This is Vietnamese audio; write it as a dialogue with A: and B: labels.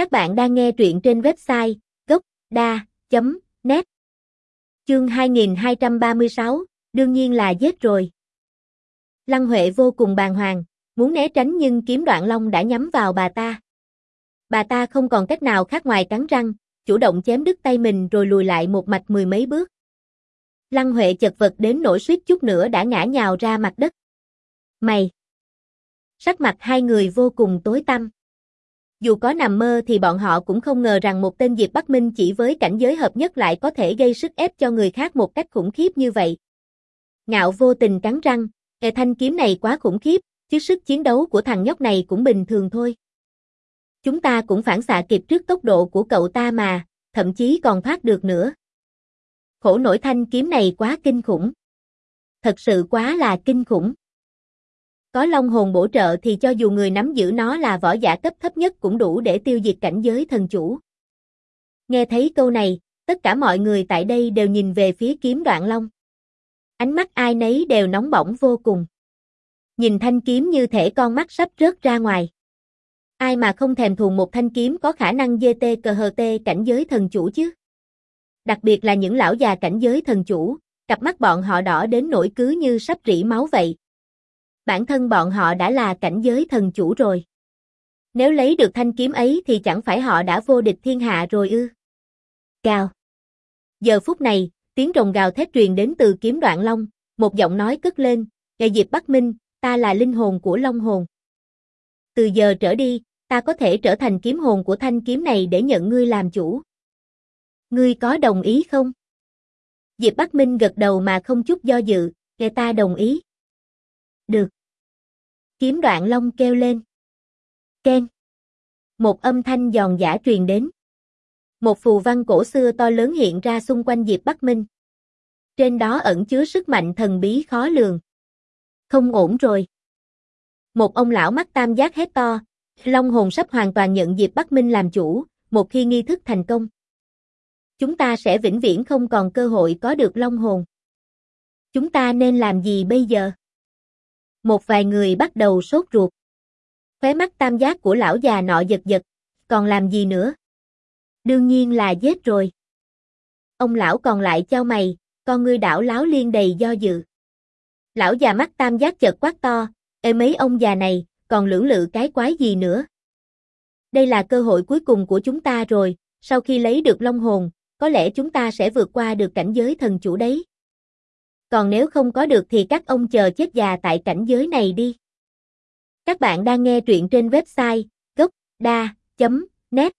A: Các bạn đang nghe truyện trên website gocda.net Chương 2236, đương nhiên là giết rồi. Lăng Huệ vô cùng bàng hoàng, muốn né tránh nhưng kiếm đoạn long đã nhắm vào bà ta. Bà ta không còn cách nào khác ngoài cắn răng, chủ động chém đứt tay mình rồi lùi lại một mạch mười mấy bước. Lăng Huệ chật vật đến nỗi suýt chút nữa đã ngã nhào ra mặt đất. Mày! Sắc mặt hai người vô cùng tối tăm. Dù có nằm mơ thì bọn họ cũng không ngờ rằng một tên Diệp Bắc Minh chỉ với cảnh giới hợp nhất lại có thể gây sức ép cho người khác một cách khủng khiếp như vậy. Ngạo vô tình cắn răng, hệ thanh kiếm này quá khủng khiếp, chứ sức chiến đấu của thằng nhóc này cũng bình thường thôi. Chúng ta cũng phản xạ kịp trước tốc độ của cậu ta mà, thậm chí còn thoát được nữa. Khổ nổi thanh kiếm này quá kinh khủng. Thật sự quá là kinh khủng. Có long hồn bổ trợ thì cho dù người nắm giữ nó là võ giả cấp thấp nhất cũng đủ để tiêu diệt cảnh giới thần chủ. Nghe thấy câu này, tất cả mọi người tại đây đều nhìn về phía kiếm đoạn long. Ánh mắt ai nấy đều nóng bỏng vô cùng. Nhìn thanh kiếm như thể con mắt sắp rớt ra ngoài. Ai mà không thèm thuồng một thanh kiếm có khả năng GT cờ hờ tê cảnh giới thần chủ chứ? Đặc biệt là những lão già cảnh giới thần chủ, cặp mắt bọn họ đỏ đến nỗi cứ như sắp rỉ máu vậy. Bản thân bọn họ đã là cảnh giới thần chủ rồi. Nếu lấy được thanh kiếm ấy thì chẳng phải họ đã vô địch thiên hạ rồi ư? Cao. Giờ phút này, tiếng rồng gào thét truyền đến từ kiếm đoạn long, một giọng nói cất lên, "Ngài Diệp Bắc Minh, ta là linh hồn của Long hồn. Từ giờ trở đi, ta có thể trở thành kiếm hồn của thanh kiếm này để nhận ngươi làm chủ. Ngươi có đồng ý không?" Diệp Bắc Minh gật đầu mà không chút do dự, "Kẻ ta đồng ý." Được. Kiếm đoạn long kêu lên. Ken. Một âm thanh giòn giả truyền đến. Một phù văn cổ xưa to lớn hiện ra xung quanh Diệp Bắc Minh. Trên đó ẩn chứa sức mạnh thần bí khó lường. Không ổn rồi. Một ông lão mắt tam giác hét to, Long hồn sắp hoàn toàn nhận Diệp Bắc Minh làm chủ, một khi nghi thức thành công. Chúng ta sẽ vĩnh viễn không còn cơ hội có được Long hồn. Chúng ta nên làm gì bây giờ? Một vài người bắt đầu sốt ruột. Khóe mắt tam giác của lão già nọ giật giật, còn làm gì nữa? Đương nhiên là giết rồi. Ông lão còn lại cho mày, con ngươi đảo láo liên đầy do dự. Lão già mắt tam giác chợt quát to, ê mấy ông già này, còn lưỡng lự cái quái gì nữa? Đây là cơ hội cuối cùng của chúng ta rồi, sau khi lấy được long hồn, có lẽ chúng ta sẽ vượt qua được cảnh giới thần chủ đấy còn nếu không có được thì các ông chờ chết già tại cảnh giới này đi. Các bạn đang nghe truyện trên website gocda.net